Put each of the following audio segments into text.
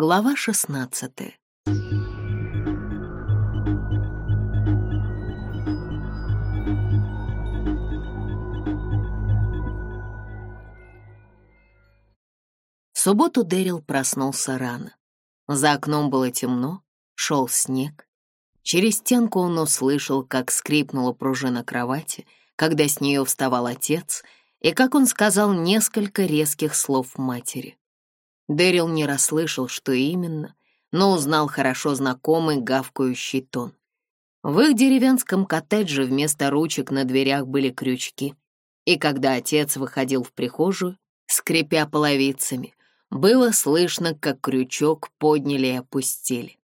Глава 16 В субботу Дэрил проснулся рано. За окном было темно, шел снег. Через стенку он услышал, как скрипнула пружина кровати, когда с нее вставал отец, и как он сказал несколько резких слов матери. Дэрил не расслышал, что именно, но узнал хорошо знакомый гавкающий тон. В их деревенском коттедже вместо ручек на дверях были крючки. И когда отец выходил в прихожую, скрипя половицами, было слышно, как крючок подняли и опустили.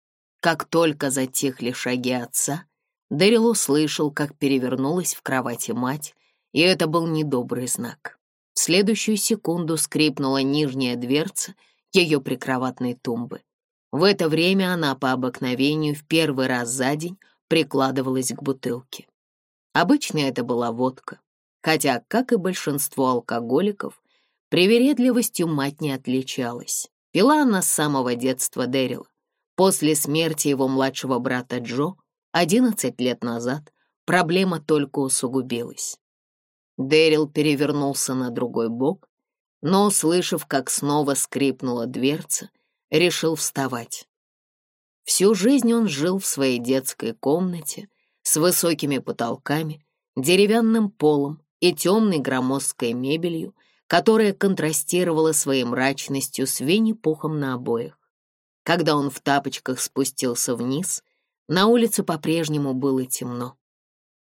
Как только затихли шаги отца, Дэрил услышал, как перевернулась в кровати мать, и это был недобрый знак. В следующую секунду скрипнула нижняя дверца, ее прикроватной тумбы. В это время она по обыкновению в первый раз за день прикладывалась к бутылке. Обычно это была водка, хотя, как и большинство алкоголиков, привередливостью мать не отличалась. Пила она с самого детства Дэрила. После смерти его младшего брата Джо 11 лет назад проблема только усугубилась. Дэрил перевернулся на другой бок но, услышав, как снова скрипнула дверца, решил вставать. Всю жизнь он жил в своей детской комнате с высокими потолками, деревянным полом и темной громоздкой мебелью, которая контрастировала своей мрачностью с Винни-Пухом на обоях. Когда он в тапочках спустился вниз, на улице по-прежнему было темно.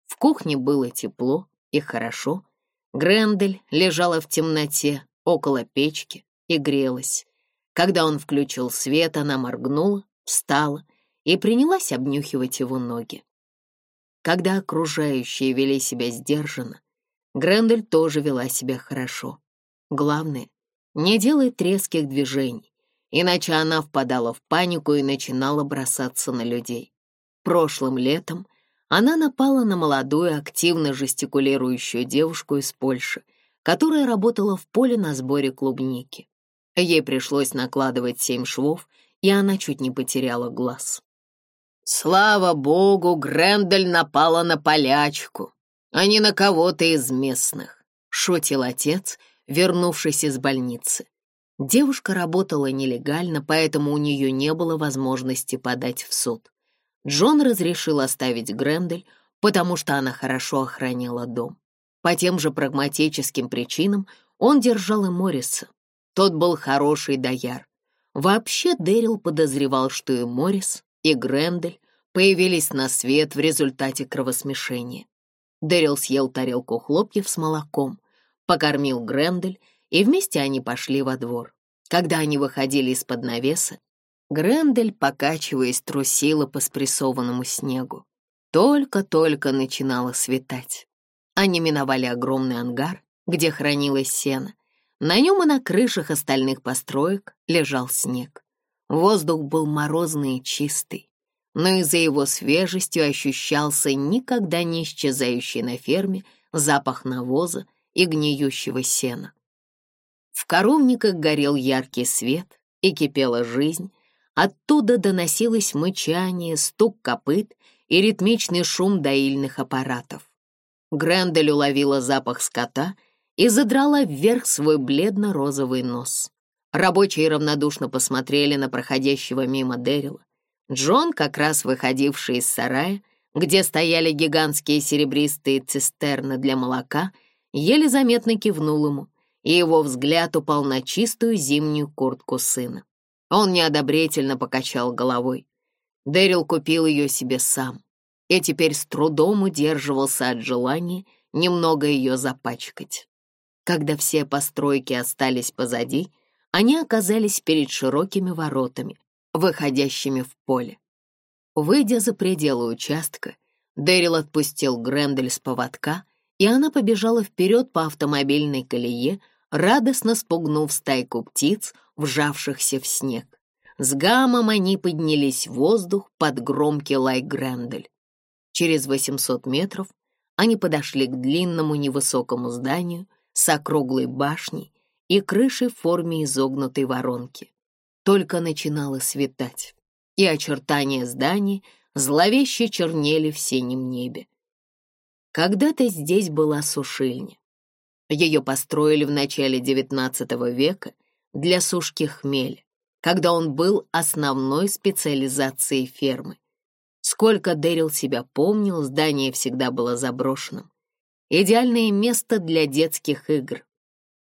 В кухне было тепло и хорошо. Грендель лежала в темноте, около печки и грелась. Когда он включил свет, она моргнула, встала и принялась обнюхивать его ноги. Когда окружающие вели себя сдержанно, Грендель тоже вела себя хорошо. Главное, не делать резких движений, иначе она впадала в панику и начинала бросаться на людей. Прошлым летом она напала на молодую, активно жестикулирующую девушку из Польши, которая работала в поле на сборе клубники. Ей пришлось накладывать семь швов, и она чуть не потеряла глаз. Слава богу, Грендель напала на полячку, а не на кого-то из местных, шутил отец, вернувшись из больницы. Девушка работала нелегально, поэтому у нее не было возможности подать в суд. Джон разрешил оставить Грендель, потому что она хорошо охраняла дом. По тем же прагматическим причинам он держал и Морриса. Тот был хороший дояр. Вообще Дэрил подозревал, что и Моррис, и Грендель появились на свет в результате кровосмешения. Дэрил съел тарелку хлопьев с молоком, покормил Грендель, и вместе они пошли во двор. Когда они выходили из-под навеса, Грендель, покачиваясь, трусила по спрессованному снегу. Только-только начинало светать. Они миновали огромный ангар, где хранилось сено. На нем и на крышах остальных построек лежал снег. Воздух был морозный и чистый, но из-за его свежести ощущался никогда не исчезающий на ферме запах навоза и гниющего сена. В коровниках горел яркий свет и кипела жизнь, оттуда доносилось мычание, стук копыт и ритмичный шум доильных аппаратов. Грендель уловила запах скота и задрала вверх свой бледно-розовый нос. Рабочие равнодушно посмотрели на проходящего мимо Дэрила. Джон, как раз выходивший из сарая, где стояли гигантские серебристые цистерны для молока, еле заметно кивнул ему, и его взгляд упал на чистую зимнюю куртку сына. Он неодобрительно покачал головой. Дэрил купил ее себе сам и теперь с трудом удерживался от желания немного ее запачкать. Когда все постройки остались позади, они оказались перед широкими воротами, выходящими в поле. Выйдя за пределы участка, Дэрил отпустил Грендель с поводка, и она побежала вперед по автомобильной колее, радостно спугнув стайку птиц, вжавшихся в снег. С гамом они поднялись в воздух под громкий лай Грендель. Через 800 метров они подошли к длинному невысокому зданию с округлой башней и крышей в форме изогнутой воронки. Только начинало светать, и очертания здания зловеще чернели в синем небе. Когда-то здесь была сушильня. Ее построили в начале XIX века для сушки хмеля, когда он был основной специализацией фермы. Сколько Дэрил себя помнил, здание всегда было заброшенным. Идеальное место для детских игр.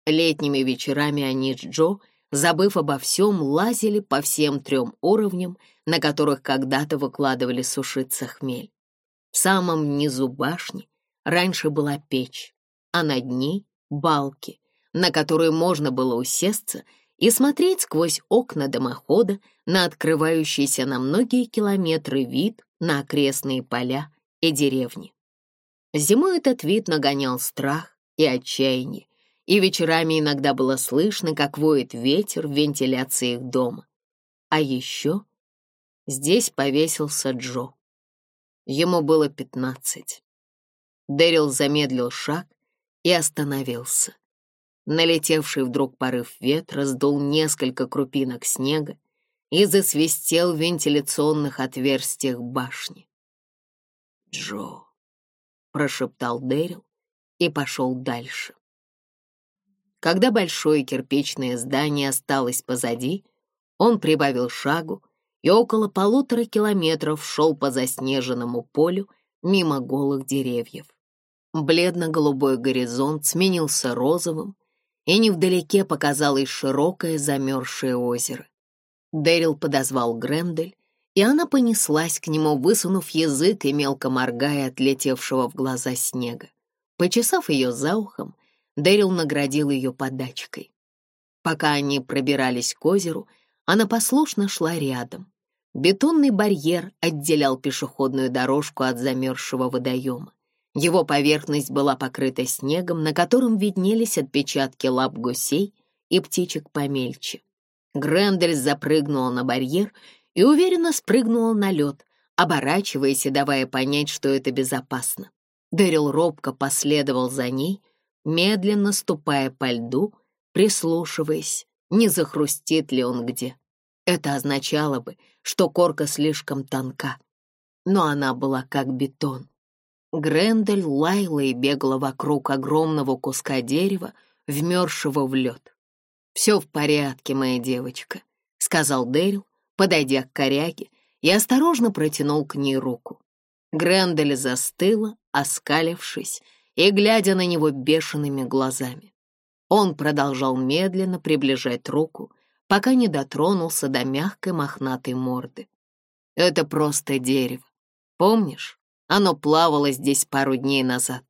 Летними вечерами они с Джо, забыв обо всем, лазили по всем трем уровням, на которых когда-то выкладывали сушиться хмель. В самом низу башни раньше была печь, а над ней — балки, на которые можно было усесться и смотреть сквозь окна дымохода на открывающийся на многие километры вид на окрестные поля и деревни. Зимой этот вид нагонял страх и отчаяние, и вечерами иногда было слышно, как воет ветер в вентиляции их дома. А еще здесь повесился Джо. Ему было пятнадцать. Дэрил замедлил шаг и остановился. Налетевший вдруг порыв ветра сдул несколько крупинок снега, и засвистел в вентиляционных отверстиях башни. «Джо!» — прошептал Дэрил и пошел дальше. Когда большое кирпичное здание осталось позади, он прибавил шагу и около полутора километров шел по заснеженному полю мимо голых деревьев. Бледно-голубой горизонт сменился розовым, и невдалеке показалось широкое замерзшее озеро. Дэрил подозвал Грендель, и она понеслась к нему, высунув язык и мелко моргая от летевшего в глаза снега. Почесав ее за ухом, Дэрил наградил ее подачкой. Пока они пробирались к озеру, она послушно шла рядом. Бетонный барьер отделял пешеходную дорожку от замерзшего водоема. Его поверхность была покрыта снегом, на котором виднелись отпечатки лап гусей и птичек помельче. Грендель запрыгнула на барьер и уверенно спрыгнула на лед, оборачиваясь и давая понять, что это безопасно. Дэрил робко последовал за ней, медленно ступая по льду, прислушиваясь, не захрустит ли он где. Это означало бы, что корка слишком тонка, но она была как бетон. Грендель лаяла и бегала вокруг огромного куска дерева, вмершего в лед. «Все в порядке, моя девочка», — сказал Дэрил, подойдя к коряге, и осторожно протянул к ней руку. Грендель застыла, оскалившись и глядя на него бешеными глазами. Он продолжал медленно приближать руку, пока не дотронулся до мягкой мохнатой морды. «Это просто дерево. Помнишь, оно плавало здесь пару дней назад?»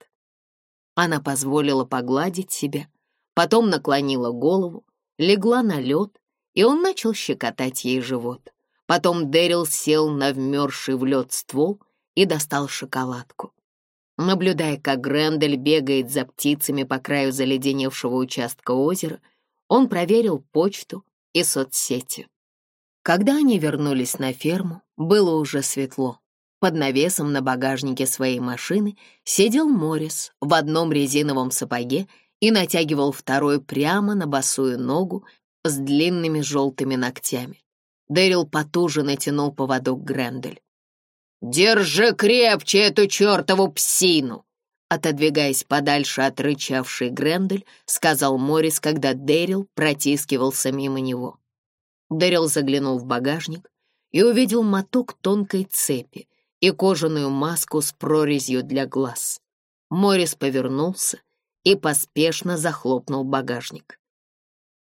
Она позволила погладить себя, потом наклонила голову, легла на лед, и он начал щекотать ей живот. Потом Дэрил сел на вмерзший в лед ствол и достал шоколадку. Наблюдая, как Грендель бегает за птицами по краю заледеневшего участка озера, он проверил почту и соцсети. Когда они вернулись на ферму, было уже светло. Под навесом на багажнике своей машины сидел Морис в одном резиновом сапоге и натягивал второй прямо на босую ногу с длинными желтыми ногтями. Дэрил потуже натянул поводок Грендель. «Держи крепче эту чертову псину!» Отодвигаясь подальше от рычавшей Грендель, сказал Морис, когда Дэрил протискивался мимо него. Дэрил заглянул в багажник и увидел моток тонкой цепи и кожаную маску с прорезью для глаз. Морис повернулся и поспешно захлопнул багажник.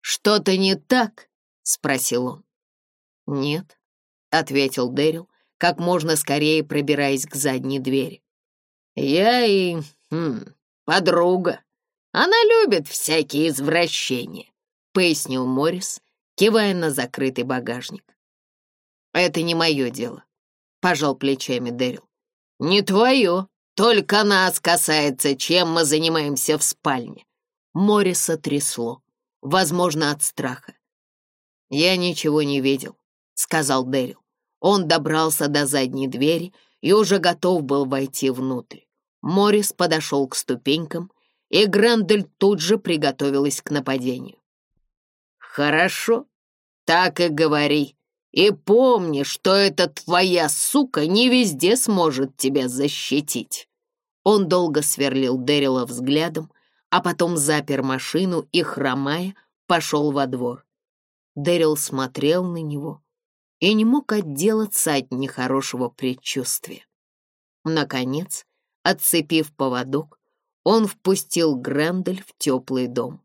«Что-то не так?» — спросил он. «Нет», — ответил Дэрил, как можно скорее пробираясь к задней двери. «Я и... Хм, подруга. Она любит всякие извращения», — пояснил Моррис, кивая на закрытый багажник. «Это не мое дело», — пожал плечами Дэрил. «Не твое», только нас касается, чем мы занимаемся в спальне. Море сотрясло, возможно, от страха. «Я ничего не видел», — сказал Дэрил. Он добрался до задней двери и уже готов был войти внутрь. Морис подошел к ступенькам, и Грендель тут же приготовилась к нападению. «Хорошо, так и говори», и помни, что эта твоя сука не везде сможет тебя защитить». Он долго сверлил Дэрила взглядом, а потом запер машину и, хромая, пошел во двор. Дэрил смотрел на него и не мог отделаться от нехорошего предчувствия. Наконец, отцепив поводок, он впустил Грендель в теплый дом.